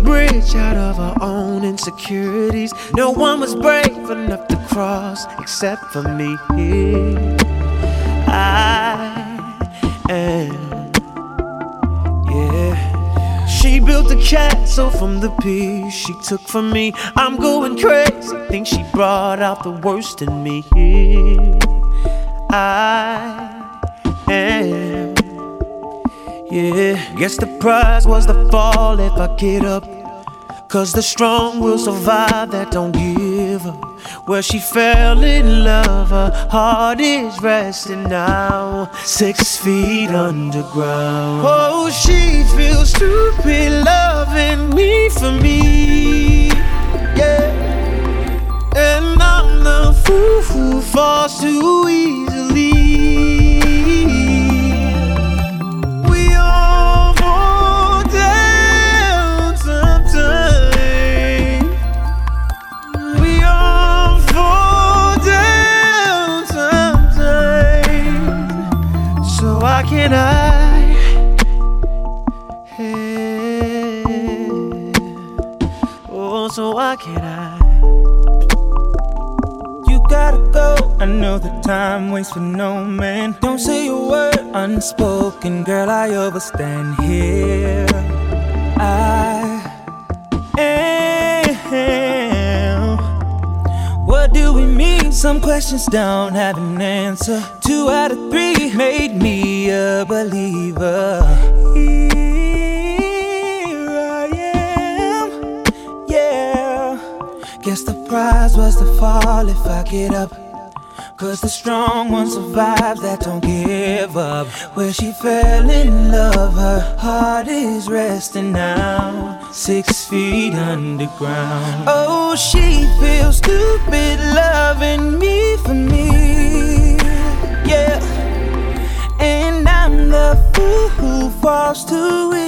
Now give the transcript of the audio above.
bridge out of our own insecurities. No one was brave enough to cross except for me. I am, yeah. She built a castle from the piece she took from me. I'm going crazy. Think she brought out the worst in me. I Yeah, guess the prize was the fall if I get up. Cause the strong will survive that don't give up. Where she fell in love, her heart is resting now. Six feet underground. Oh, she feels stupid loving me for me. Yeah. And I'm the fool who falls too easily. Why can't I? Hey. Oh, so why can't I? You gotta go. I know the time waits for no man. Don't say a word unspoken, girl. I overstand here. I am. What do we mean? Some questions don't have an answer. Two out of three a believer. Here I am. Yeah. Guess the prize was to fall if I get up. Cause the strong one survives that don't give up. Where she fell in love, her heart is resting now. Six feet underground. Oh, she feels stupid loving me for me. Yeah. Falls too